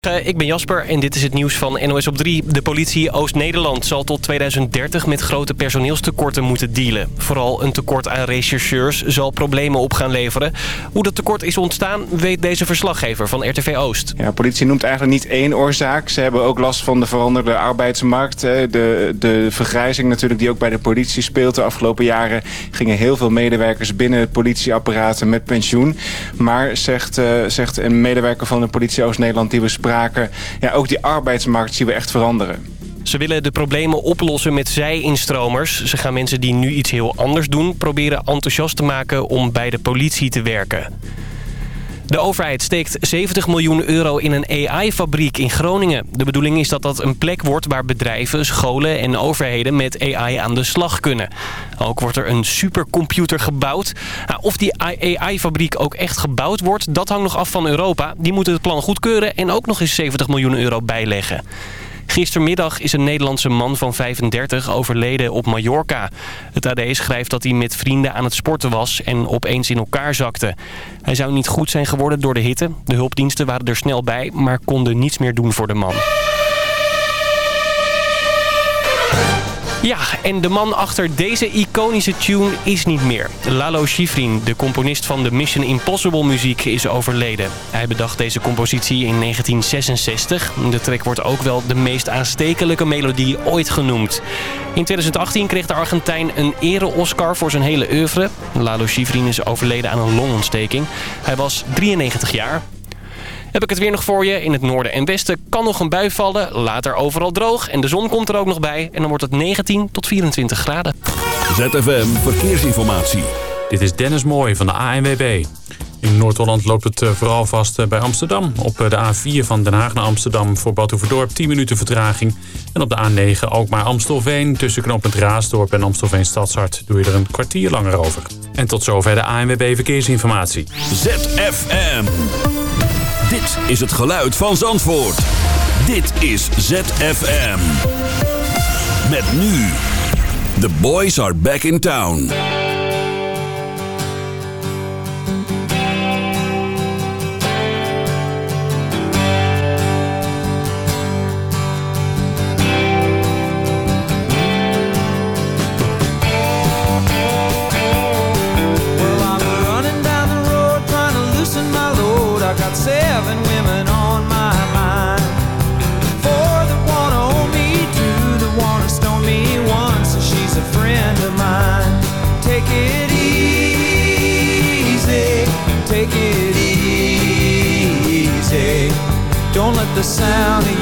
Ik ben Jasper en dit is het nieuws van NOS op 3. De politie Oost-Nederland zal tot 2030 met grote personeelstekorten moeten dealen. Vooral een tekort aan rechercheurs zal problemen op gaan leveren. Hoe dat tekort is ontstaan weet deze verslaggever van RTV Oost. Ja, politie noemt eigenlijk niet één oorzaak. Ze hebben ook last van de veranderde arbeidsmarkt. De, de vergrijzing natuurlijk die ook bij de politie speelt. De afgelopen jaren gingen heel veel medewerkers binnen het politieapparaat met pensioen. Maar zegt, uh, zegt een medewerker van de politie Oost-Nederland die we spraken ja, ook die arbeidsmarkt zien we echt veranderen. Ze willen de problemen oplossen met zij-instromers. Ze gaan mensen die nu iets heel anders doen... proberen enthousiast te maken om bij de politie te werken. De overheid steekt 70 miljoen euro in een AI-fabriek in Groningen. De bedoeling is dat dat een plek wordt waar bedrijven, scholen en overheden met AI aan de slag kunnen. Ook wordt er een supercomputer gebouwd. Nou, of die AI-fabriek ook echt gebouwd wordt, dat hangt nog af van Europa. Die moeten het plan goedkeuren en ook nog eens 70 miljoen euro bijleggen. Gistermiddag is een Nederlandse man van 35 overleden op Mallorca. Het AD schrijft dat hij met vrienden aan het sporten was en opeens in elkaar zakte. Hij zou niet goed zijn geworden door de hitte. De hulpdiensten waren er snel bij, maar konden niets meer doen voor de man. Ja, en de man achter deze iconische tune is niet meer. Lalo Schifrin, de componist van de Mission Impossible muziek, is overleden. Hij bedacht deze compositie in 1966. De track wordt ook wel de meest aanstekelijke melodie ooit genoemd. In 2018 kreeg de Argentijn een ere-Oscar voor zijn hele oeuvre. Lalo Schifrin is overleden aan een longontsteking. Hij was 93 jaar. Heb ik het weer nog voor je. In het noorden en westen kan nog een bui vallen. Later overal droog en de zon komt er ook nog bij. En dan wordt het 19 tot 24 graden. ZFM Verkeersinformatie. Dit is Dennis Mooij van de ANWB. In Noord-Holland loopt het eh, vooral vast eh, bij Amsterdam. Op eh, de A4 van Den Haag naar Amsterdam voor Badhoevedorp 10 minuten vertraging. En op de A9 ook maar Amstelveen. Tussen knooppunt Raasdorp en Amstelveen Stadshart doe je er een kwartier langer over. En tot zover de ANWB Verkeersinformatie. ZFM. Dit is het geluid van Zandvoort. Dit is ZFM. Met nu. The boys are back in town. Sound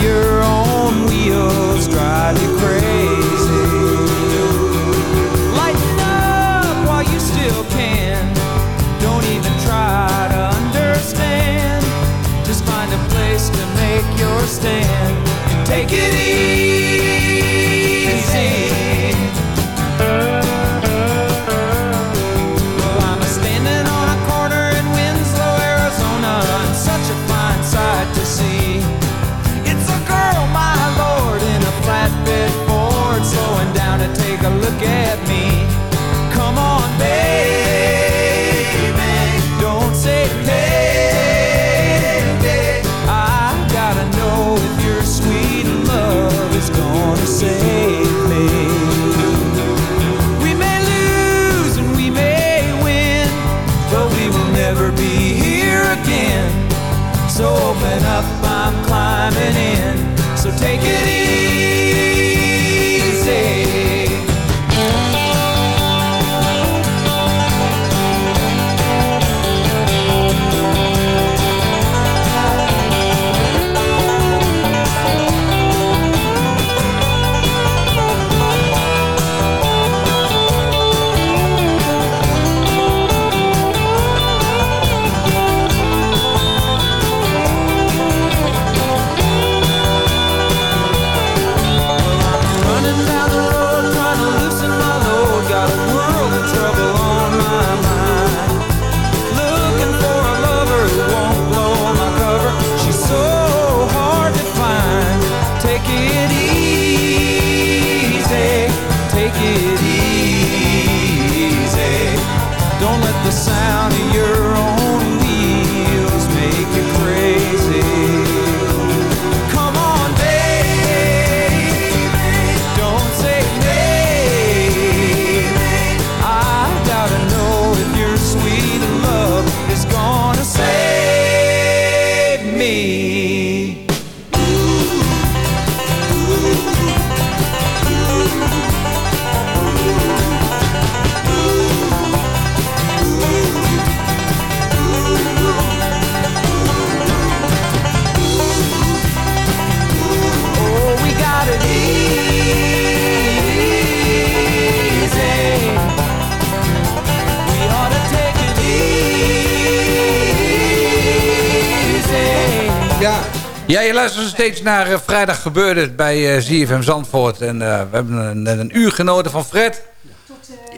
Ja, je luistert nog steeds naar eh, Vrijdag Gebeurde het bij eh ZFM Zandvoort. En eh, we hebben een, net een uur genoten van Fred.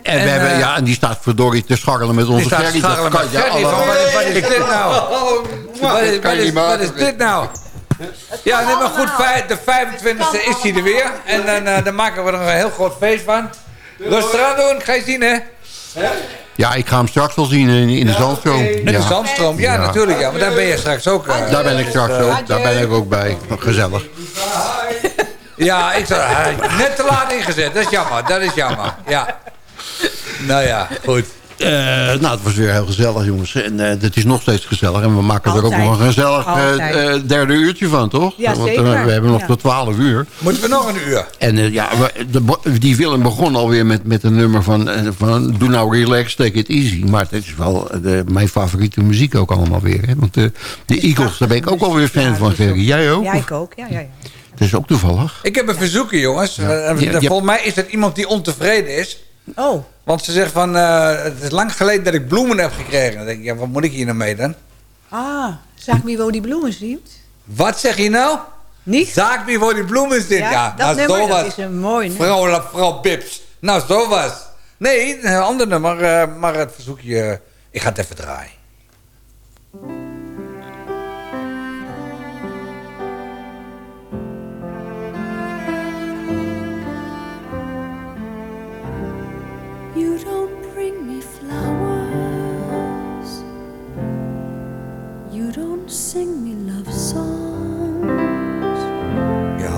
En, En, we hebben, ja, en die staat verdorie te scharrelen met Die onze staat Gerry. Met je Ferry. allemaal- Wat is- wat is dit nou? Wat is, wat wat dit nou? Ja, nee, maar goed, de 25e is hij er weer. En dan, eh, dan maken we er een heel groot feest van. Rustig aan doen, ga je zien hè? Ja, ik ga hem straks wel zien in, in de Zandstroom. In de. Zandstroom, ja, Ja. natuurlijk. Ja, maar daar ben je straks ook. eh. Daar ben ik straks ook. Daar ben ik ook bij. Gezellig. Ja, ik is net te laat ingezet. Dat is jammer, dat is jammer. Ja. Nou ja, goed. Eh, nou, het was weer heel gezellig, jongens. En eh, het is nog steeds gezellig. En we maken er ook nog een gezellig eh, derde uurtje van, toch? Ja, Want zeker. we hebben nog Ja. tot 12 uur. Moeten we nog een uur? En eh, ja, we- de, die film begon alweer met, met een nummer van, van... Doe nou relax, take it easy. Maar het is wel de, mijn favoriete muziek ook allemaal weer. Hè? Want de, de Eagles, daar ben ik ook alweer fan van, Gerry. Jij ook? Ja, ik ook. Ja, ja, ja. Het is ook toevallig. Ik heb een verzoekje, jongens. Ja, ja. Volgens mij is dat iemand die ontevreden is. Oh, Want ze zegt van, eh, het is lang geleden dat ik bloemen heb gekregen. Dan denk ik, ja, wat moet ik hier nou mee dan? ah. Zaak wie wo die bloemen ziet? Wat zeg je nou? Niet? Zaak wie voor die bloemen zit. Ja, Ja, dat nou, nummer, zo dat is een mooi nummer. Vrouw, vrouw Pips. Nou, zo was. Nee, een ander nummer, eh, maar het verzoekje... eh, ik ga het even draaien.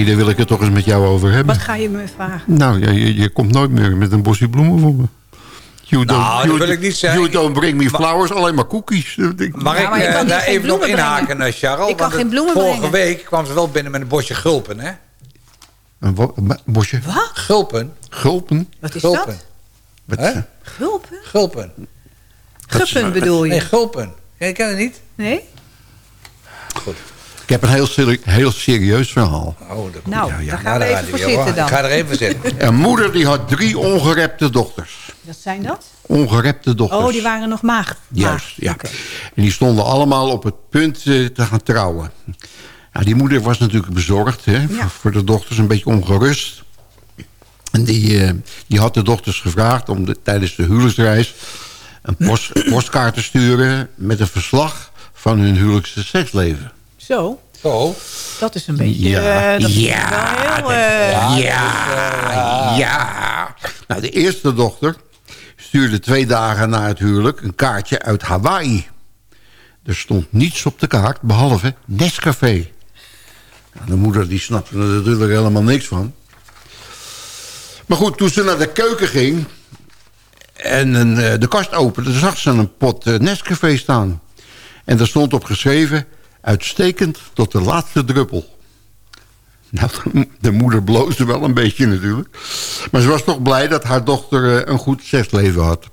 Gerry, daar wil ik het toch eens met jou over hebben. Wat ga je me vragen? Nou, ja, je, je komt nooit meer met een bosje bloemen voor me. You Nou, dat wil ik niet zeggen. You don't bring me flowers, alleen maar cookies. Ik- Mag Ja, ik maar je eh, daar even op inhaken, brengen. eh, Charles? Ik kan Want geen bloemen Vorige brengen. week kwam ze wel binnen met een bosje gulpen, hè? Een bosje Wat? Gulpen. gulpen. Wat is Gulpen. dat? Wat-? Gulpen? Gulpen. Guppen bedoel je? Nee, gulpen. Ja, je kent het niet? Nee? Ik heb een heel, seri- heel serieus verhaal. Oh, dat Nou, ja. daar gaan Nou, we even voor zitten dan. Ik ga er even zitten. Een moeder die had drie ongerepte dochters. Wat zijn dat? Ongerepte dochters. Oh, die waren nog maag. Juist, ja. En die stonden allemaal op het punt eh, te gaan trouwen. Ja, die moeder was natuurlijk bezorgd hè, voor, voor de dochters, een beetje ongerust. En die, eh, die had de dochters gevraagd om de, tijdens de huwelijksreis... een post, postkaart te sturen met een verslag van hun huwelijkse seksleven. Zo, Zo. dat is een beetje... Ja, eh, dat ja, heel... eh, Ja, ja. Nou, de eerste dochter stuurde twee dagen na het huwelijk... een kaartje uit Hawaii. Er stond niets op de kaart, behalve Nescafé. Nou, de moeder die snapte er natuurlijk helemaal niks van. Maar goed, toen ze naar de keuken ging... en een, eh, de kast opende, zag ze een pot eh, Nescafé staan. En daar stond op geschreven... uitstekend tot de laatste druppel. Nou, de moeder bloosde wel een beetje natuurlijk. Maar ze was toch blij dat haar dochter eh, een goed seksleven had.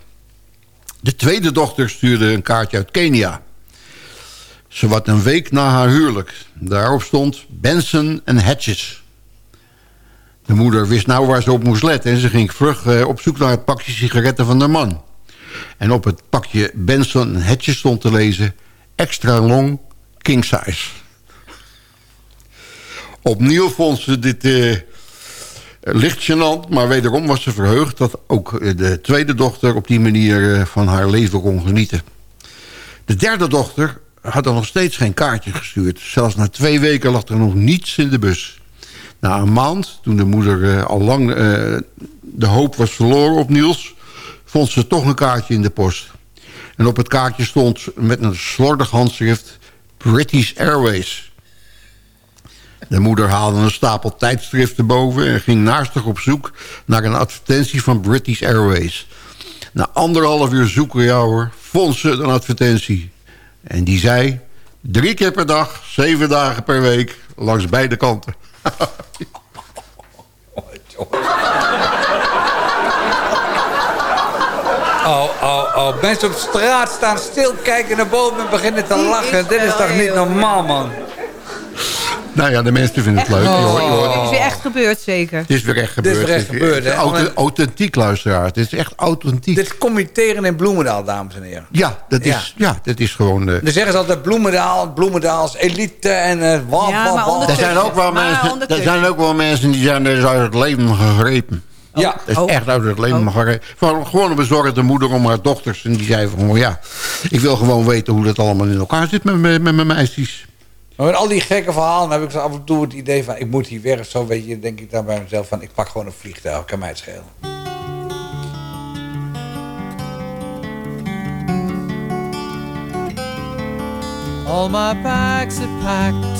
De tweede dochter stuurde een kaartje uit Kenia. Ze wat een week na haar huwelijk. Daarop stond Benson en Hedges. De moeder wist nou waar ze op moest letten... en ze ging vlug eh, op zoek naar het pakje sigaretten van de man. En op het pakje Benson en Hedges stond te lezen... extra long, king size. Opnieuw vond ze dit eh, licht gênant, maar wederom was ze verheugd... dat ook eh, de tweede dochter op die manier eh, van haar leven kon genieten. De derde dochter had er nog steeds geen kaartje gestuurd. Zelfs na twee weken lag er nog niets in de bus. Na een maand, toen de moeder al lang de hoop was verloren op Niels... vond ze toch een kaartje in de post. En op het kaartje stond met een slordig handschrift... British Airways... De moeder haalde een stapel tijdschriften boven... en ging naastig op zoek naar een advertentie van British Airways. Na anderhalf uur zoeken, ja hoor, vond ze een advertentie. En die zei... drie keer per dag, zeven dagen per week, langs beide kanten. Oh, oh, oh. Mensen op straat staan stil, kijken naar boven en beginnen te Die lachen. is Dit is toch niet normaal, man? nou ja, de mensen vinden het leuk. Je hoort- Het is weer echt gebeurd, zeker. Het is weer echt Dit is gebeurd. weer echt gebeurd, hè? auth- Authentiek, luisteraar. Het is echt authentiek. Dit kom je tegen in Bloemendaal, dames en heren. Ja, dat is, ja. dat is gewoon... eh, Dan zeggen ze altijd Bloemendaal, Bloemendaals elite en uh, Ja, wap, maar wap. onder- er, zijn ook wel Maar mensen, er zijn ook wel mensen die zijn dus uit het leven gegrepen. Ja, Dat is Oh. echt uit het leven Oh. Van gewoon een bezorgde moeder om haar dochters. En die zei van, oh ja, ik wil gewoon weten hoe dat allemaal in elkaar zit met, met, met mijn meisjes. maar met al die gekke verhalen heb ik zo af en toe het idee van... ik moet hier weg of zo, weet je, denk ik dan bij mezelf van... ik pak gewoon een vliegtuig, kan mij het schelen. All my bags are packed,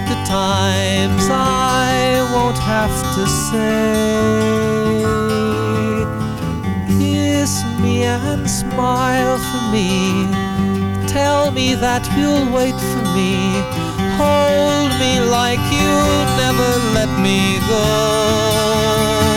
times I won't have to say. Kiss me and smile for me. Tell me that you'll wait for me. Hold me like you'll never let me go.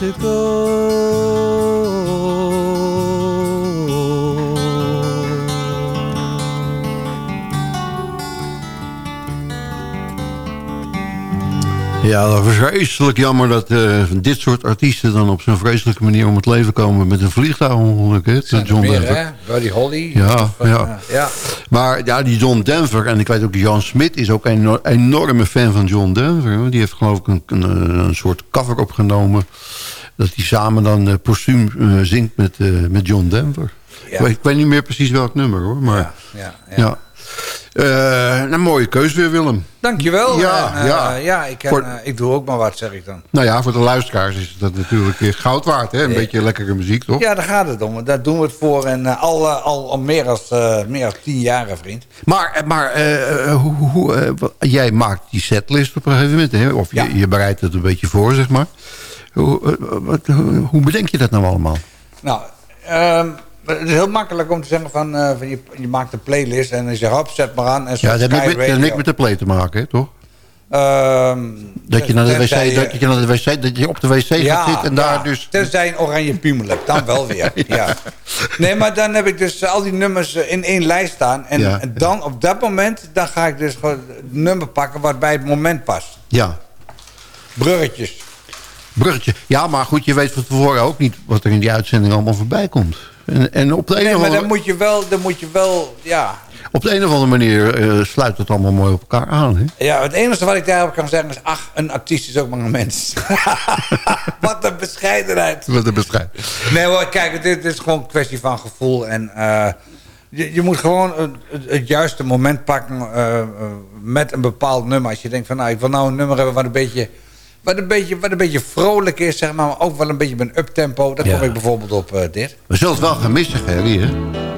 To go. Ja, dat is vreselijk jammer dat eh, dit soort artiesten dan op zo'n vreselijke manier om het leven komen met een vliegtuigongeluk. Hè? Zijn John meer, Denver. hè? Buddy Holly. Ja, ja. ja. Maar ja, die John Denver, en ik weet ook Jan Smit is ook een enorm- enorme fan van John Denver. hoor. Die heeft geloof ik een, een, een soort cover opgenomen. Dat hij samen dan uh, postuum eh, zingt met, met John Denver. Ja. Ik, weet, ik weet niet meer precies welk nummer hoor. Maar Ja, ja, Eh, een mooie keus weer Willem. Dankjewel. Ja, En, eh, ja. ja ik, Voor- eh, ik doe ook maar wat, zeg ik dan. Nou ja, voor de luisteraars is dat natuurlijk goud waard. Hè? Een beetje lekkere muziek toch? Ja, daar gaat het om. Daar doen we het voor. En al, al, al meer dan meer dan tien jaren, vriend. Maar, maar hoe, hoe, jij maakt die setlist op een gegeven moment. Hè? Of je, Ja. je bereidt het een beetje voor, zeg maar. Hoe, wat, hoe, hoe bedenk je dat nou allemaal? Nou, het is heel makkelijk om te zeggen van, eh, van je, je maakt een playlist en je zegt hop, zet maar aan. En Ja, dat heeft niks met- met de play te maken, hè, toch? Ehm, Dat je, naar de wc, dat, je naar de wc, dat je op de wc gaat zitten en daar ja, dus... Tenzij een oranje piemel hebt, dan wel weer. ja. Nee, maar dan heb ik dus al die nummers eh, in één lijst staan. En Ja. dan op dat moment, dan ga ik dus gewoon het nummer pakken wat bij het moment past. Ja, Bruggetjes. bruggetje. Ja, maar goed, je weet van tevoren ook niet wat er in die uitzending allemaal voorbij komt. En, en op, de een Nee, of maar andere, dan moet je wel, dan moet je wel, ja. op de een of andere manier eh, sluit het allemaal mooi op elkaar aan. Hè? Ja, het enige wat ik daarop kan zeggen is, ach, een artiest is ook maar een mens. wat een bescheidenheid. Wat een beschrijf. Nee hoor, kijk, dit is gewoon een kwestie van gevoel. En eh, je, je moet gewoon het, juiste moment pakken eh, met een bepaald nummer. Als je denkt van, nou, ik wil nou een nummer hebben wat een beetje... Wat een, beetje, wat een beetje vrolijk is, zeg maar, maar ook wel een beetje een uptempo. Ja. kom ik bijvoorbeeld op eh, dit. We zullen het wel gaan missen, Gerry, hè?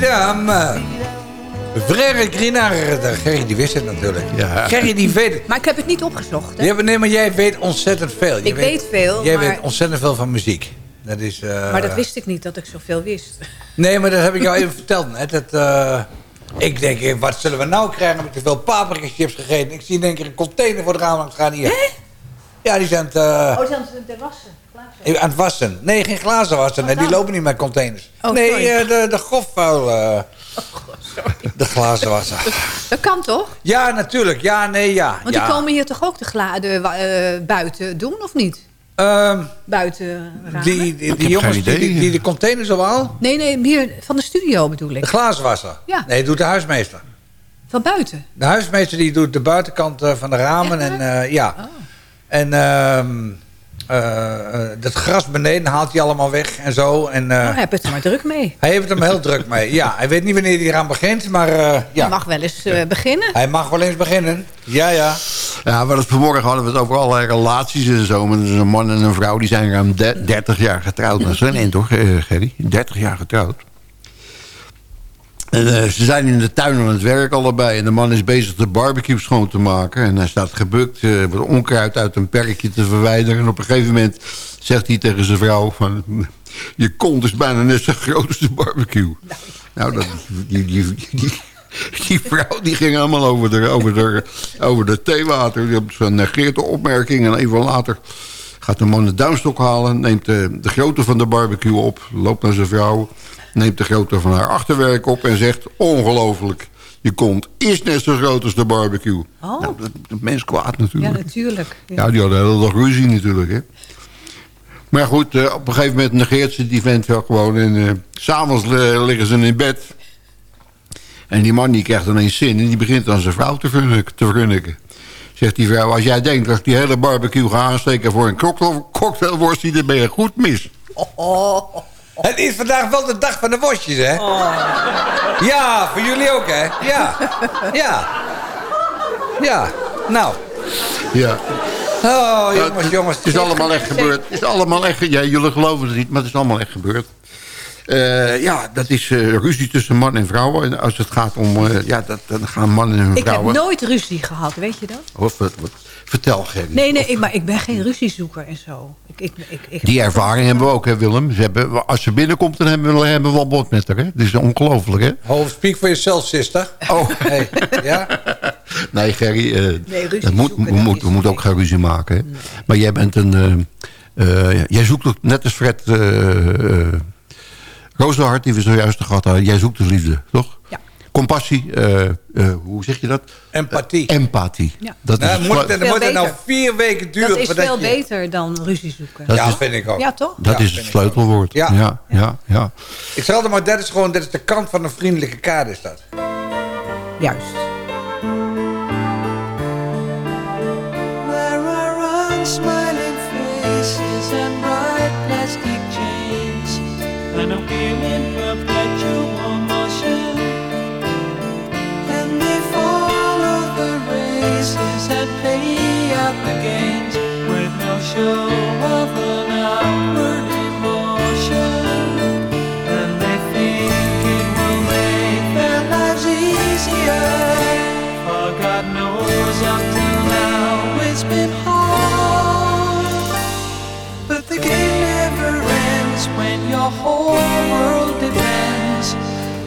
Didam. Frère Grinaar. Gerry die wist het natuurlijk. Ja. Gerry die weet het. Maar ik heb het niet opgezocht. Hè? Ja, maar nee, maar jij weet ontzettend veel. Je Ik weet veel, Jij maar- weet ontzettend veel van muziek. Dat is, eh, Maar dat wist ik niet, dat ik zoveel wist. Nee, maar dat heb ik jou even verteld net. Dat, eh, ik denk, eh, wat zullen we nou krijgen? Heb ik te veel paprika chips gegeten? Ik zie in één keer een container voor de raam gaan hier. Ja, die zijn eh, Oh, dan de wassen. Aan het wassen. Nee, geen glazen wassen. Nee, die lopen niet met containers. Oh, nee, eh, de, de grofvuil. eh, de glazen wassen. Dat kan toch? Ja, natuurlijk. Ja, nee, ja. Want ja. die komen hier toch ook de, gla- de wa- eh, buiten doen, of niet? Ehm, Buiten ramen? die, die, jongens die, idee. die, die de containers al Nee, nee, hier van de studio bedoel De ik. glazenwasser. Ja. Nee, doet de huismeester. Van buiten. De huismeester die doet de buitenkant van de ramen. Echt En, ja. Oh. En ehm, eh, eh, dat gras beneden haalt hij allemaal weg en zo. En, eh, Oh, hij heeft het er maar druk mee. Hij heeft het hem heel druk mee. Ja, hij weet niet wanneer hij eraan begint, maar eh, ja. mag wel eens eh, beginnen. Hij mag wel eens beginnen. Ja, ja. Ja, maar dat vanmorgen hadden we het over allerlei relaties en zo. Maar dus een man en een vrouw die zijn ruim de- 30 jaar getrouwd. Dat is een eind toch, eh, Gerry? 30 jaar getrouwd. Eh, ze zijn in de tuin aan het werk allebei. En de man is bezig de barbecue schoon te maken. En hij staat gebukt eh, wat onkruid uit een perkje te verwijderen. En op een gegeven moment zegt hij tegen zijn vrouw... Van, je kont is bijna net zo groot als de barbecue. Nou, dat, die, die, die, vrouw die ging helemaal over de, over de, over de theewater. Die Ze negeert de opmerking en even later gaat de man de duimstok halen... neemt de grootte van de barbecue op, loopt naar zijn vrouw... neemt de grootte van haar achterwerk op en zegt... ongelooflijk, je kont is net zo groot als de barbecue. Oh. Nou, dat, dat mens kwaad Ja, natuurlijk. natuurlijk. Ja. Ja, die hadden de hele dag ruzie natuurlijk, hè. Maar goed, eh, op een gegeven moment negeert ze die vent wel gewoon. En s s'avonds eh, liggen ze in bed. En die man die krijgt ineens zin. En die begint aan zijn vrouw te vernukken. Te vernukken. Zegt die vrouw, als jij denkt dat ik die hele barbecue ga aansteken voor een cocktail, cocktailworstje, dan ben je goed mis. Het is vandaag wel de dag van de worstjes, hè? Ja, voor jullie ook, hè? Ja. Ja. Ja. Nou. Ja. Oh, jongens, jongens. Het is allemaal echt gebeurd. Het is allemaal echt, ja, jullie geloven het niet, maar het is allemaal echt gebeurd. Eh, ja, dat is eh, ruzie tussen man en vrouw. En als het gaat om, eh, ja, dat, dan gaan mannen en Ik heb vrouwen... nooit ruzie gehad, weet je dat? Wat, wat, wat- vertel, Gerry. Nee, nee, ik, maar ik ben geen ruziezoeker en zo. Ik, ik, ik, ik, Die ervaring hebben we ook, hè, Willem. Ze hebben, als ze binnenkomt, dan hebben we, hebben we wel bot met haar. Hè? Dat is ongelooflijk, hè? Oh, speak for yourself, sister. Oh. Hey, ja? Nee, Gerry, eh, Nee, ruzie moet, zoeken, we, moet, moeten ook geen ruzie maken. Hè? Maar jij bent een... eh, eh, jij zoekt ook, net als Fred Rozenhart, die we zojuist gehad hadden. Jij zoekt de liefde, toch? Ja. Compassie, eh, eh, hoe zeg je dat? Empathie. Empathie. Ja. Dat is Nou, het moet, dan moet het nou vier weken duren dat is veel je... beter dan ruzie zoeken. Dat Ja, is- vind ik ook. Ja, toch? dat Ja, is het sleutelwoord. Ja. Ja, ja, ja. Ik zeg altijd maar, dat is gewoon dat is de kant van een vriendelijke kaart, is dat. Juist. There are unsmiling faces and and in perpetual motion. And they follow the races and the gains with no show of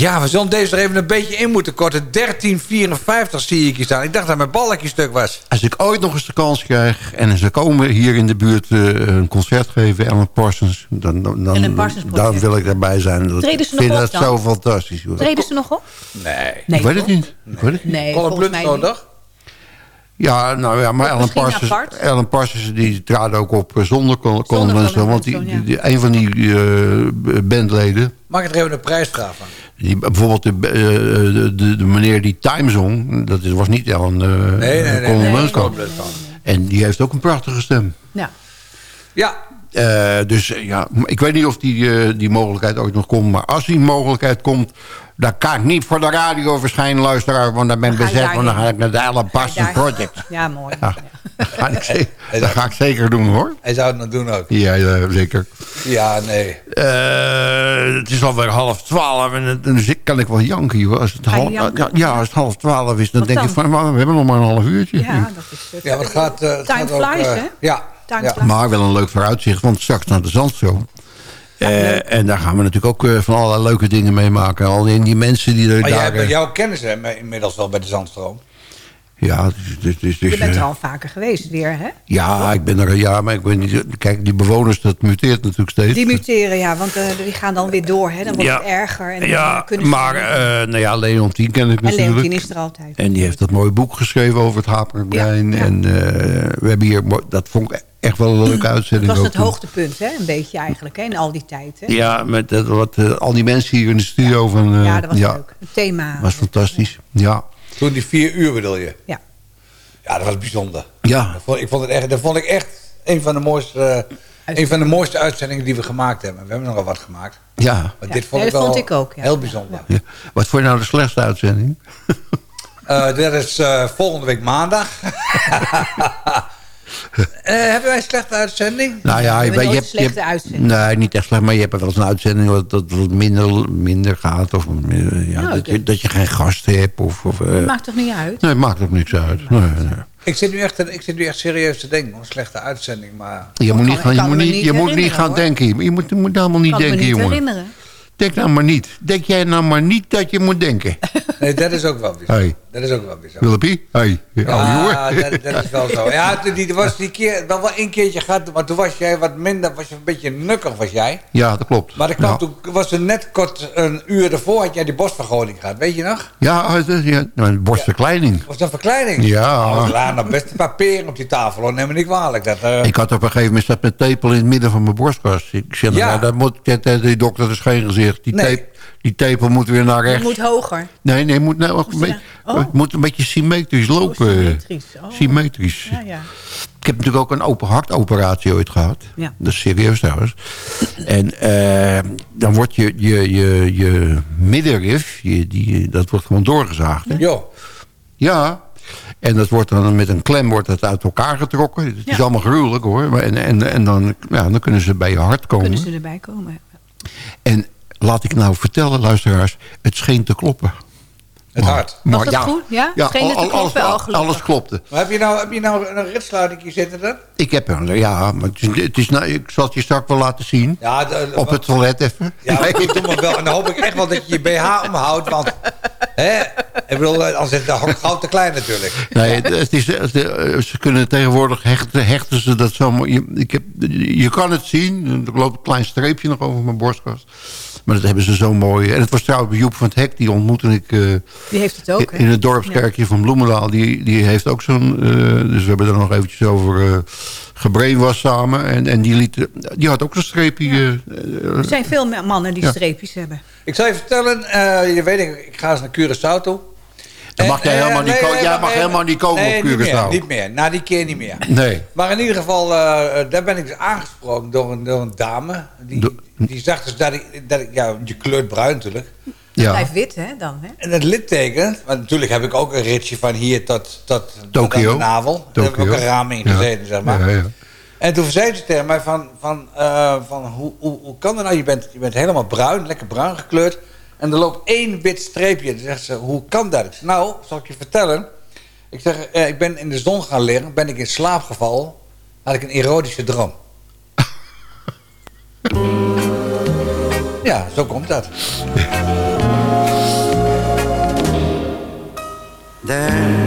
Ja, we zullen deze er even een beetje in moeten korten. 1354 zie ik hier staan. Ik dacht dat mijn balkje stuk was. Als ik ooit nog eens de kans krijg... en ze komen hier in de buurt eh, een concert geven... Alan Parsons, dan, dan, dan, Parsons wil ik daarbij zijn. Dat, Treden ik ze nog vind op dat dan? zo fantastisch. Hoor. Treden ze nog op? Nee. Nee, ik weet het niet. Ik weet het niet. Nee, Colin toch? Ja, nou ja, maar Alan Misschien Parsons? Alan Parsons die traden ook op eh, zonder Colin. Want die, Blunstone, die, die- een van die eh, bandleden... Mag ik er even een prijsvraag van? Die, bijvoorbeeld de, eh, de, de, de meneer die Time zong... dat is- was niet Alan eh Nee, nee, nee. En die heeft ook een prachtige stem. Ja. Ja, Eh, dus ja, ik weet niet of die, eh, die mogelijkheid ooit nog komt. Maar als die mogelijkheid komt... dan kan ik niet voor de radio verschijnen, luisteraar. Want dan ben ik bezet. Want dan ga ik naar de daar- Project. Ja, mooi. Ja, dat, ga ik zeker, dat ga ik zeker doen, hoor. hij zou het nog doen ook. Ja, ja, zeker. Ja, nee. Eh, het is alweer half twaalf en dan dan kan ik wel janken, joh. Als het, Ga je half, janken? ja, als het half twaalf is, dan denk ik van... we hebben nog maar een half uurtje. Ja, dat is het. Ja, maar het gaat... eh, het Time gaat ook, flies, eh, hè? Ja. Ja. Maar wel een leuk vooruitzicht, want straks naar de Zandstroom. Eh, en daar gaan we natuurlijk ook eh, van allerlei leuke dingen meemaken. Al die, die mensen die er Maar jij daar... hebt eh, jouw kennis hè, inmiddels wel bij de Zandstroom. Ja, dus, dus, dus, dus, Je bent er eh, al vaker geweest weer, hè? ja, ik ben er... Ja, maar ik ben niet... Kijk, die bewoners, dat muteert natuurlijk steeds. Die muteren, ja, want eh, die gaan dan weer door, hè? Dan wordt Ja. het erger. En dan ja, maar eh nou ja, Leontien ken ik en natuurlijk. Leontien is er altijd. En die heeft dat mooie boek geschreven over het haperend-brein. Ja, ja. En eh, we hebben hier... Dat vond ik echt wel een leuke Dat uitzending. was ook het hoogtepunt, hè? Een beetje eigenlijk, hè? In al die tijd, hè? Ja, met dat, wat, al die mensen hier in de studio. Van, eh, Ja, dat was leuk. Het thema. was fantastisch. Ja. Toen die vier uur bedoel je? Ja. Ja, dat was bijzonder. Ja. Dat vond, ik, vond het echt, dat vond ik echt een van de mooiste... een van de mooiste uitzendingen die we gemaakt hebben. We hebben nogal wat gemaakt. Ja. Maar Ja, dit vond nee, ik vond ook, ja. heel bijzonder. ja. Wat vond je nou de slechtste uitzending? Eh, dat is eh, volgende week maandag. Eh, hebben wij een slechte uitzending? Nou ja, hebben je, je hebt, slechte uitzending. Nee, niet echt slecht, maar je hebt wel eens een uitzending dat wat minder, minder gaat. Of ja, Nou, dat, je, dat je geen gast hebt. Of, of, eh, Maakt toch niet uit? nee, maakt ook niks uit. Nee, nee. Ik zit, nu echt, ik zit nu echt serieus te denken. Een slechte uitzending, maar... Je moet niet, gaan, je moet niet, je moet niet gaan hoor. denken. Je moet, je moet helemaal niet kan me denken, niet jongen. herinneren. Denk nou maar niet. Denk jij nou maar niet dat je moet denken. Nee, dat is ook wel. Hey. Dat is ook wel bijzonder. Willempie? Hey. Oh, Ja, dat, dat is wel zo. Ja, die, die was die keer wel wel één keertje gehad, maar toen was jij wat minder, was je een beetje nukkig was jij. Ja, dat klopt. Maar dat kwam, ja. toen was er net kort een uur ervoor had jij die borstvergroting gehad, weet je nog? Ja, oh, dat- ja, nou, een borstverkleining. Was dat een verkleining? Ja. Nou, er lagen nog best een paar peren op die tafel, hoor. neem me niet kwalijk. Dat, eh, Ik had op een gegeven moment zat met tepel in het midden van mijn borstkast. Ik zei, Ja. nou, dat moet, dat, dat- die dokter dat is geen gezicht. Die, Nee. tape, die tepel moet weer naar Het rechts. moet hoger. Nee, nee, moet, nou, Moest oh. het moet een beetje symmetrisch lopen. symmetrisch. Oh. Symmetrisch. Ja, ja. Ik heb natuurlijk ook een open hartoperatie ooit gehad. Ja. Dat is serieus trouwens. En eh, dan wordt je, je, je, je middenrif, je, die, dat wordt gewoon doorgezaagd. Hè? joh. Ja. En dat wordt dan met een klem wordt het uit elkaar getrokken. Het is Ja. allemaal gruwelijk hoor. Maar En, en, en dan, ja, dan kunnen ze bij je hart komen. Kunnen ze erbij komen? En laat ik nou vertellen, luisteraars, het scheen te kloppen. Het hart. Was dat goed? Ja? Te al- alles, klopte. Maar heb je nou, heb je nou een ritsluiting zitten dan? Ik heb er, ja, maar het is, het is nou, ik zal het je straks wel laten zien. Ja, de- Op het toilet even. Ja, maar goed, doe maar wel. En dan hoop ik echt wel dat je je BH omhoudt, want... Hè, ik bedoel, anders is het dan gauw te klein natuurlijk. Nee, het, is, het, ze kunnen tegenwoordig hechten, hechten ze dat zo. Je, ik heb, je kan het zien. Er loopt een klein streepje nog over mijn borstkast. Maar dat hebben ze zo mooi. En het was trouwens Joep van het Hek. Die ontmoette ik eh, Die heeft het ook, hè? in het dorpskerkje van Bloemendaal. Die, die heeft ook zo'n... eh, dus we hebben er nog eventjes over uh, gebrainwashed samen. En, en die, liet, die had ook zo'n streepje. eh, Er zijn veel mannen die Ja. streepjes hebben. Ik zal je vertellen, eh, je weet, ik, ik ga eens naar Curaçao toe. Dan mag jij eh, helemaal niet nee, jij mag helemaal niet komen nee, op niet meer, Curaçao. niet meer. Na die keer niet meer. nee. Maar in ieder geval, eh, daar ben ik dus aangesproken door een, door een dame. Die, Do- die zag dus dat ik, dat ik... Ja, je kleurt bruin natuurlijk. Ja. Blijft wit, hè, dan, hè? En het litteken, want natuurlijk heb ik ook een ritje van hier tot, tot, tot Tokio. aan de navel. Daar heb ik ook een raam in Ja. gezeten, zeg maar. Ja, ja. En toen zei ze tegen mij van, van, eh, van hoe, hoe, hoe kan dat nou? Je bent, je bent helemaal bruin, lekker bruin gekleurd. En er loopt één wit streepje. Dan zegt ze, hoe kan dat? Nou, zal ik je vertellen. Ik zeg, eh, ik ben in de zon gaan liggen, ben ik in slaap gevallen. Had ik een erotische droom. ja, zo komt dat. dance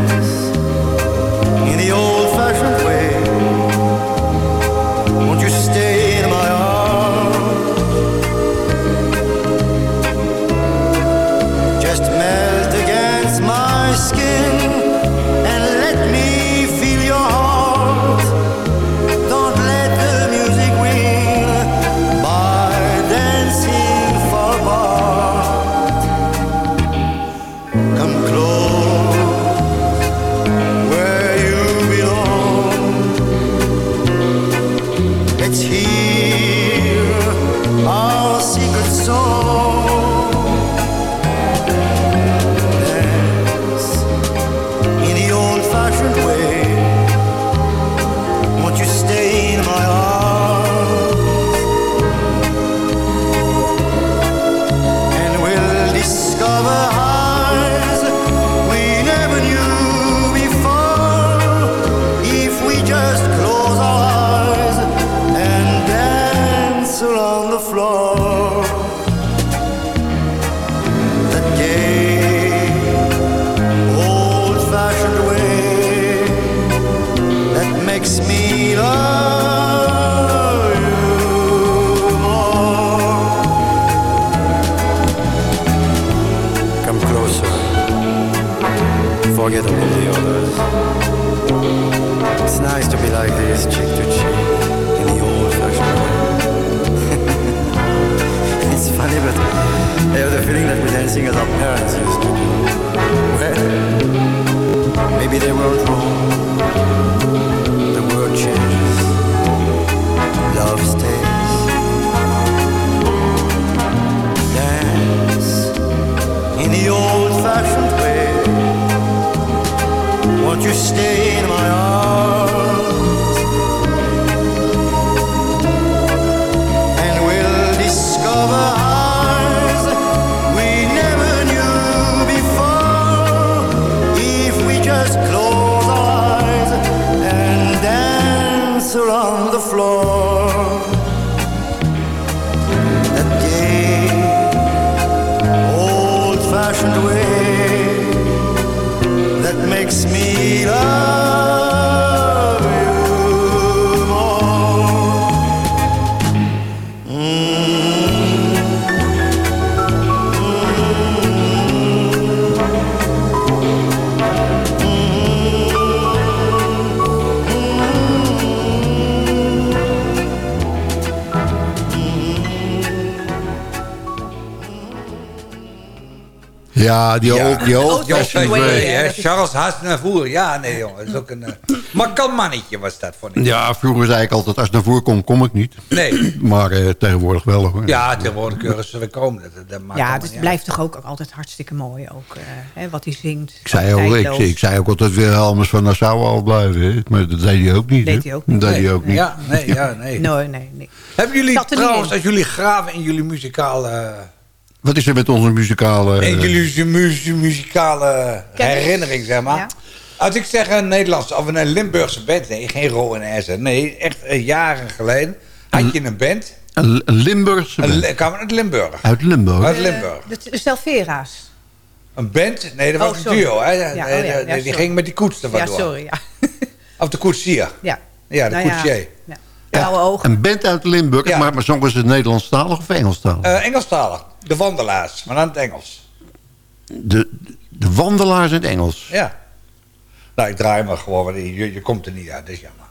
skin and let me Ja, die old, die old Ja, fashioned nee, way. hè, Charles Hasnavoer. Ja, nee, jongen. Dat is ook een uh, markant mannetje was dat, vond ik. Ja, vroeger zei ik altijd, als ik naar voren kom, kom ik niet. Nee. Maar eh, tegenwoordig wel hoor. Ja, tegenwoordig keurig ze weer komen. Dat, dat maakt Ja, dus het blijft toch ook altijd hartstikke mooi. Ook, eh, hè, wat hij zingt. Ik zei, ook, ik, ik zei ook altijd Wilhelmus van Nassau al blijven. Hè? Maar dat deed hij ook niet. Deed hij ook niet. Dat deed Nee, hij ook niet. Ja, nee, ja, nee. Nee, nee, nee. Hebben jullie er trouwens, als jullie graven in jullie muzikale... Wat is er met onze muzikale... in eh, jullie mu- muzikale herinnering, zeg maar. Ja. Als ik zeg een Nederlandse of een Limburgse band, nee, geen Ro en Essen. Nee, echt eh, jaren geleden had je een band. een, een Limburgse Een, band. Li- kwam uit Limburg. Uit Limburg. Uit Eh, Limburg. de, de Stelvera's. Een band? Nee, dat Oh, was een sorry. duo. Hè? Ja, Die- oh ja, die- ja, die sorry. ging met die koets er Ja, vandoor. sorry. Ja, Of de koetsier. ja. Ja, de Nou koetsier. Ja. Blauwe ogen. Een band uit Limburg, Ja. maar, maar zongen ze het Nederlandstalig of Engelstalig? Eh, Engelstalig. De Wandelaars, maar dan het Engels. de, de wandelaars in het Engels. Ja. Nou, ik draai maar gewoon, want je, je komt er niet uit. Dat is jammer.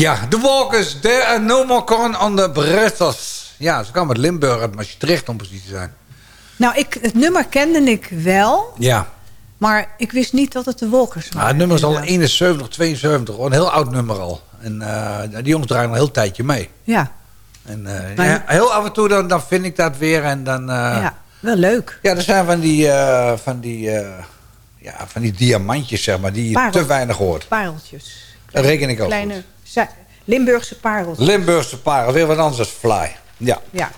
Ja, de Walkers, there are no more corn on the bristles. Ja, ze kwam uit Limburg, uit Maastricht om precies te zijn. Nou, ik, het nummer kende ik wel, Ja, maar ik wist niet dat het de Wolkers waren. maar het nummer is al inderdaad. 71, 72, hoor, een heel oud nummer al. En eh, die jongens draaien al een heel tijdje mee. Ja, En eh, Maar- ja, heel af en toe dan, dan vind ik dat weer en dan... eh, ja, wel leuk. Ja, er zijn van die, eh, van die, eh, ja, van die diamantjes, zeg maar, die je Parel. te weinig hoort. Pareltjes. Dat reken ik ook Kleine goed. Limburgse pareltjes. Limburgse parel, weer wat anders fly. Ja. ja.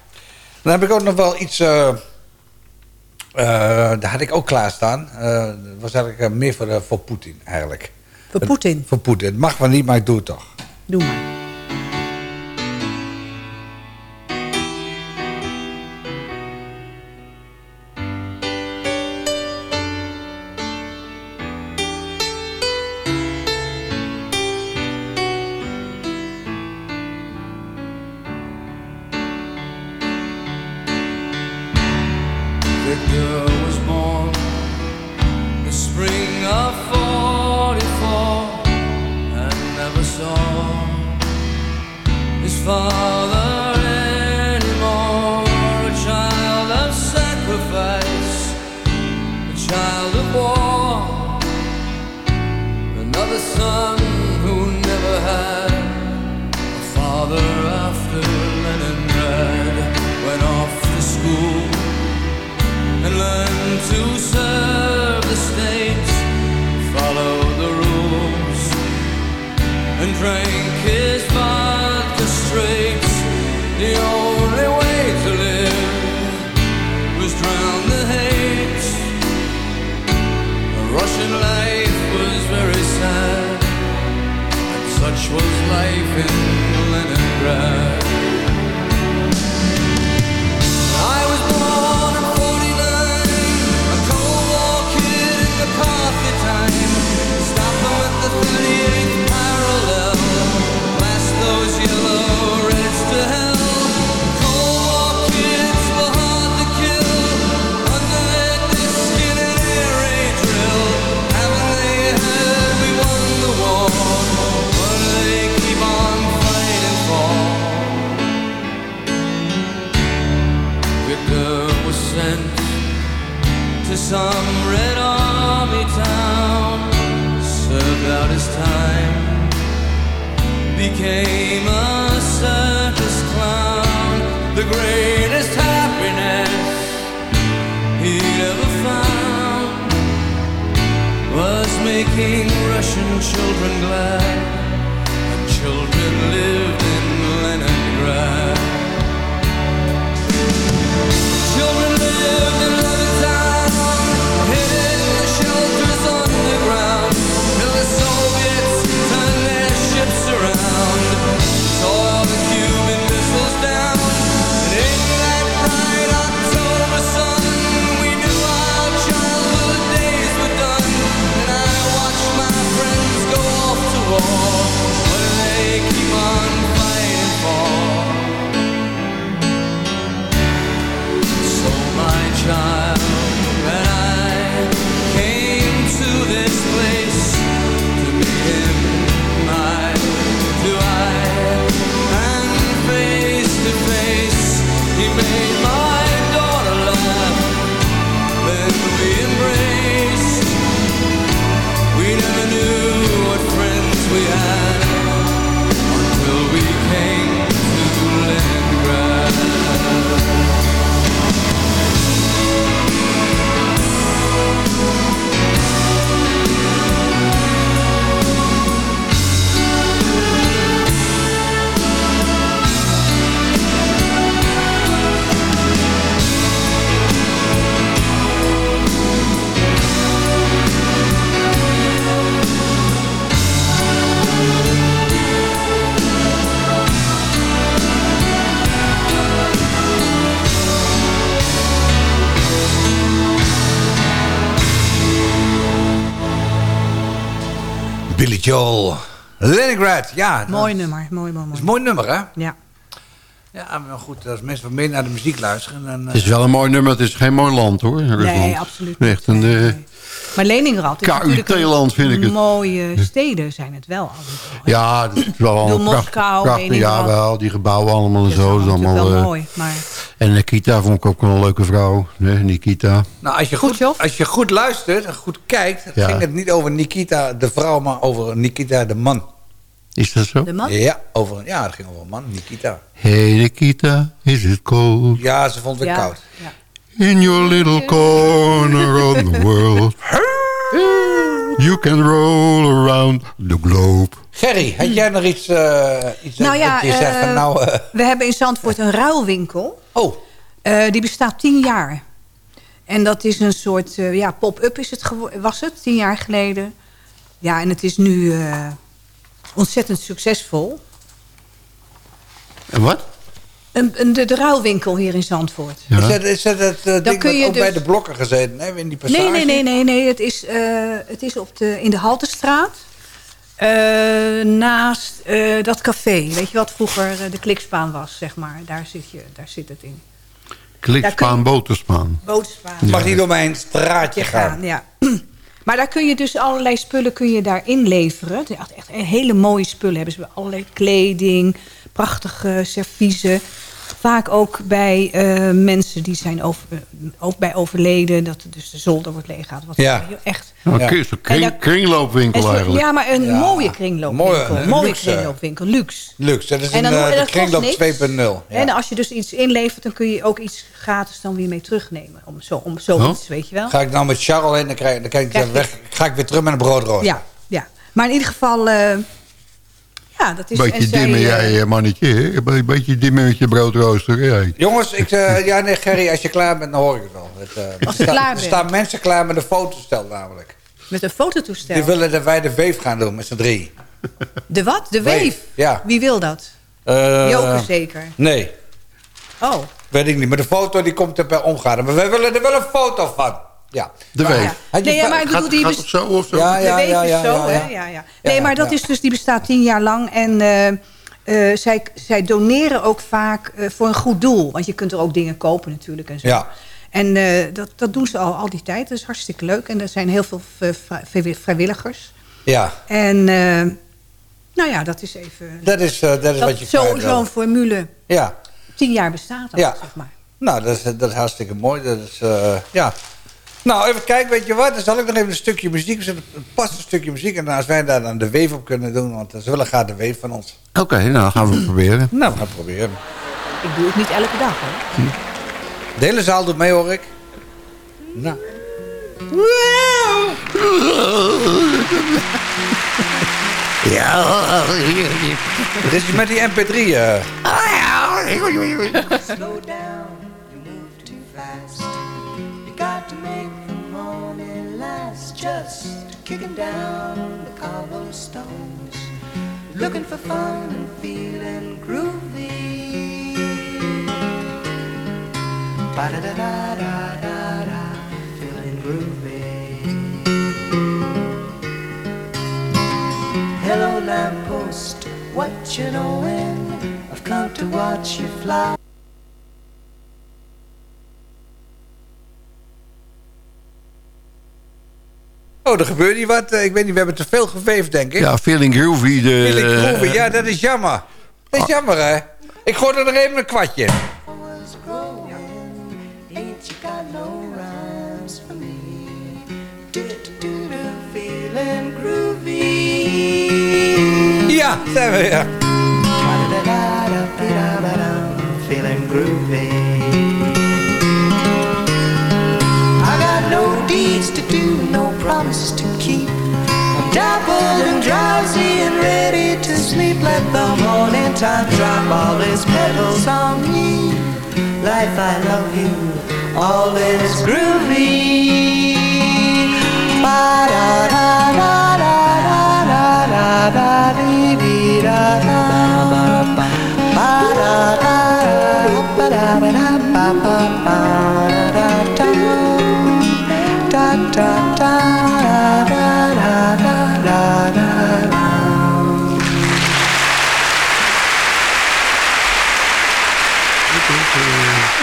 Dan heb ik ook nog wel iets... eh, daar had ik ook klaarstaan. Dat was eigenlijk meer voor, voor Poetin, eigenlijk. Voor Poetin. Voor Poetin. Het mag wel niet, maar ik doe het toch. Doe maar. Leningrad, ja. Mooi nummer, mooi, mooi, Dat is mooi. een mooi nummer, hè? Ja. Ja, maar goed, als mensen wat meer naar de muziek luisteren... Dan, Het is wel een mooi nummer, het is geen mooi land hoor. Rusland. absoluut Echt een eh, Maar Leningrad is natuurlijk een KUT-land vind ik het. mooie steden zijn het wel. Ja, dat is wel allemaal pracht- Moskou, prachtig. Ja, wel, die gebouwen allemaal en zo. Dat is allemaal, wel eh, mooi. Maar En Nikita vond ik ook wel een leuke vrouw. Nee, Nikita. Nou, als je goed, als je goed luistert en goed kijkt... Ja. ging het niet over Nikita de vrouw, maar over Nikita de man. Is dat zo? De man? Ja, over, ja, het ging over een man, Nikita. Hey Nikita, is it cold? Ja, ze vond het weer Ja, koud. In your little corner of the world. You can roll around the globe. Gerry, had jij nog iets, eh iets nou ja, dat je zegt van eh, nou... eh, we hebben in Zandvoort een ruilwinkel. Oh. die bestaat tien jaar. En dat is een soort eh, ja, pop-up is het was het, tien jaar geleden. Ja, en het is nu eh, ontzettend succesvol. En wat? Een, een, de, de ruilwinkel hier in Zandvoort. Ja. Is dat, is dat het eh, ding kun je ook dus- bij de blokken gezeten hè, in die passage? Nee, nee, nee, nee, nee. Het is, eh, het is op de, in de Haltestraat. Eh, naast eh, dat café. Weet je wat vroeger de klikspaan was, zeg maar. Daar zit, je, daar zit het in. Klikspaan, boterspaan. Boterspaan. Het mag niet door mijn straatje Je gaan. gaan, ja. Maar daar kun je dus allerlei spullen kun je daar inleveren. Echt hele mooie spullen hebben ze. Allerlei kleding, prachtige serviezen. Vaak ook bij eh, mensen die zijn over, eh, ook bij overleden. Dat dus de zolder wordt leeggehaald. Wat Ja. heel echt. Ja. Een kring- kringloopwinkel eigenlijk. Ja, maar een Ja. mooie kringloopwinkel. Mooie, een mooie luxe. kringloopwinkel, luxe. Lux, dat is En een, dan dat kost kringloop niks. 2.0. Ja. En als je dus iets inlevert, dan kun je ook iets gratis dan weer mee terugnemen. Om, zo, om zoiets, weet je wel. Ga ik nou met Charles heen, dan, krijg, dan krijg ik Krijg je- weg, ga ik weer terug met een broodrooster. Ja, ja. Maar in ieder geval, eh, ja, dat is... Beetje zij, dimmen eh, jij, eh, mannetje. Een beetje dimmen met je broodrooster. jij. Jongens, ik, eh, ja, nee, Gerry, als je klaar bent, dan hoor ik het wel. Het, Als er sta- klaar Er ben. staan mensen klaar met een fotostel namelijk. Met een fototoestel. Die willen dat wij de veef gaan doen met z'n drie. De wat? De Wave, Wave? ja. Wie wil dat? Eh, Joker zeker. Nee, Oh. weet ik niet. Maar de foto die komt er per omgaan. Maar wij willen er wel een foto van. Ja. De Maar- weef. Ja. Had je Nee, ja, maar ik Gaat, bedoel, die gaat zo of zo? Ja, ja, de ja, is zo, ja, hè? ja. Ja. Nee, maar dat ja. is dus, die bestaat tien jaar lang. En eh, eh, zij, zij doneren ook vaak eh, voor een goed doel. Want je kunt er ook dingen kopen natuurlijk en zo. Ja. En eh, dat, dat doen ze al, al die tijd. Dat is hartstikke leuk. En er zijn heel veel vrijwilligers. Ja, En eh, nou ja, dat is even... dat is, dat is dat wat je zo-. Zo'n formule Ja, tien jaar bestaat al, Ja. zeg maar. nou, dat is, dat is hartstikke mooi. Dat is, eh, ja. Nou, even kijken, weet je wat? Dan zal ik nog even een stukje muziek. Zetten een passend stukje muziek. En als wij daar dan de weef op kunnen doen. Want ze willen graag de weef van ons. Oké, nou dan gaan we het proberen. Nou, we gaan het proberen. Ik doe het niet elke dag, hoor. De hele zaal doet mee, hoor ik. Nou. Ja. Dit is met die mp3. eh. Slow down, kicking down the cobblestones, looking for fun and feeling groovy. Ba da da da da da da, feeling groovy. Hello lamppost, what you knowin'? I've come to watch you fly. Oh, er gebeurt niet wat. Eh, Ik weet niet, we hebben te veel geweefd, denk ik. Ja, Feeling Groovy. De, Feeling groovy, ja, dat is jammer. Dat is jammer, hè? Ik gooi er nog even een kwartje. was growing. Ain't you Dappled and drowsy and ready to sleep. Let the morning time drop all its petals on me. Life, I love you, all is groovy da da da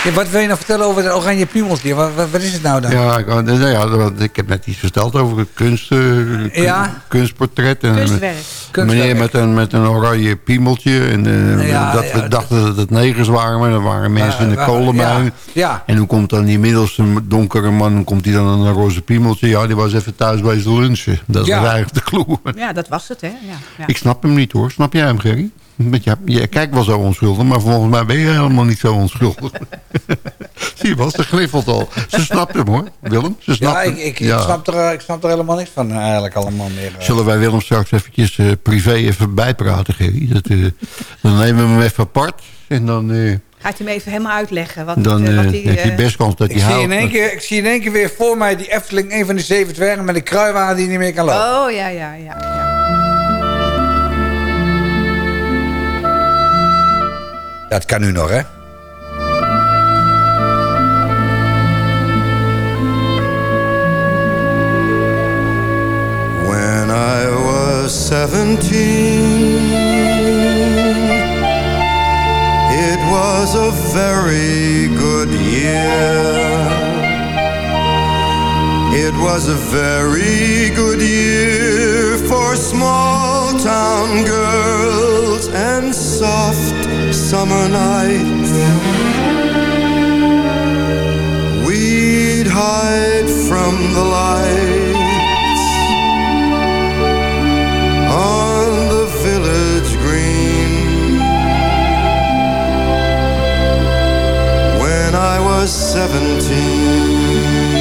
Ja, wat wil je nou vertellen over de oranje piemeltje? Wat, wat, wat is het nou dan? Ja, ik, nou ja, ik heb net iets verteld over het kunst, eh, Ja. kunstportret. En, Kunstwerk. Een meneer met een, met een oranje piemeltje. En eh, Ja, dat ja, we dachten dat het negers waren, maar dat waren mensen in de kolenmijn. Ja, ja. En hoe komt dan die middelste donkere man, komt hij dan aan een roze piemeltje? Ja, die was even thuis bij zijn lunchen. Dat Ja. is eigenlijk de clue. Ja, dat was het, hè? Ja, ja. Ik snap hem niet hoor. Snap jij hem, Gerry? Want je, je kijkt wel zo onschuldig, maar volgens mij ben je helemaal niet zo onschuldig. Zie je wel, ze gliffelt al. Ze snapt hem hoor, Willem. Ze snapt Ja, hem. ik, ik, Ja. Ik, snap er, ik snap er helemaal niks van eh, eigenlijk allemaal meer. eh. Zullen wij Willem straks eventjes eh, privé even bijpraten, Gerry? Dat, eh, dan nemen we hem even apart. En dan, eh, Gaat hij me even helemaal uitleggen? Wat, dan eh, eh, wat die, heb je eh, best kans dat Ik hij zie, houdt. in één keer, ik zie in één keer weer voor mij die Efteling, een van die zeven dwergen met een kruiwagen die niet meer kan lopen. Oh, ja, ja, ja. ja. Dat kan nu nog, hè? When I was 17, it was a very good year. It was a very good year for small town girls and soft summer nights. We'd hide from the lights on the village green. When I was seventeen.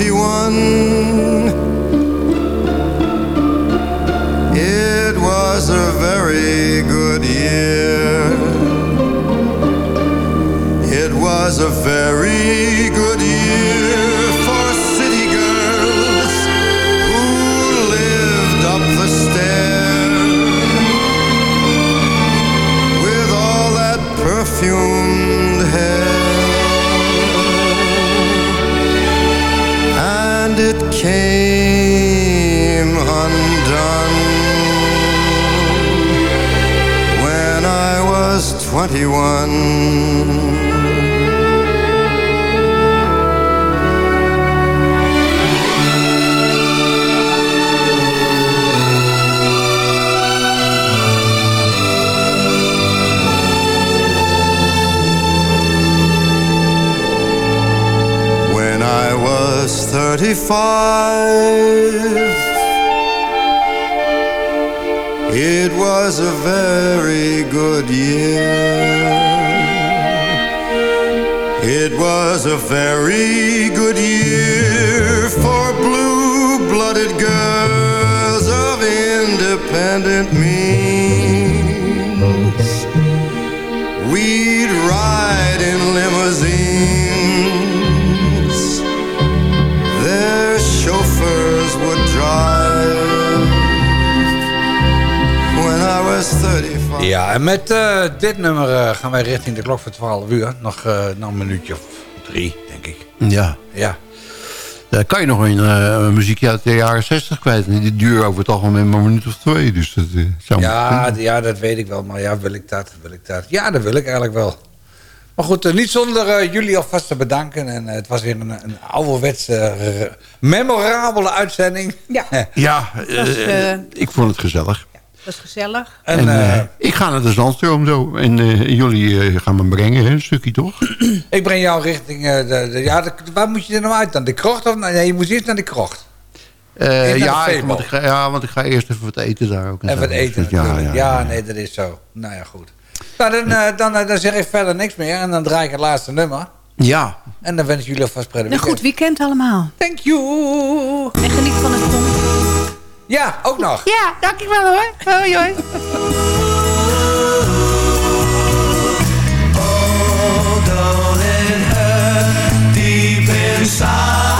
21, Ja, en met eh, dit nummer eh, gaan wij richting de klok van 12 uur. Nog, eh, nog een minuutje of drie, denk ik. Ja. Ja. Daar kan je nog een, muziekje uit de jaren 60 kwijt. En die duurt over het algemeen maar een minuut of twee. Dus dat zou Ja, ja, dat weet ik wel. Maar ja, wil ik dat? Wil ik dat? Ja, dat wil ik eigenlijk wel. Maar goed, niet zonder jullie alvast te bedanken. En het was weer een, een ouderwetse, memorabele uitzending. Ja, Ja, was, ik vond het gezellig. Dat is gezellig. En, En, eh, eh, ik ga naar de Zandstroom zo. En eh, jullie eh, gaan me brengen, hè, een stukje toch? ik breng jou richting... eh, de, de, ja, de- waar moet je er nou uit dan? De krocht? Of, nee, je moet eerst naar de krocht. Eh, ja, ik, want ik ga, ja, want ik ga eerst even wat eten daar ook. En zo. wat eten Dus natuurlijk. Ja, nee, dat is zo. Nou ja, goed. Nou, dan, eh, dan, dan zeg ik verder niks meer. En dan draai ik het laatste nummer. Ja, En dan wens ik jullie alvast prettig Een goed weekend allemaal. Thank you. En geniet van het zon. Ja, ook nog. Ja, dankjewel hoor. Hoi hoi. Don't it hurt deep inside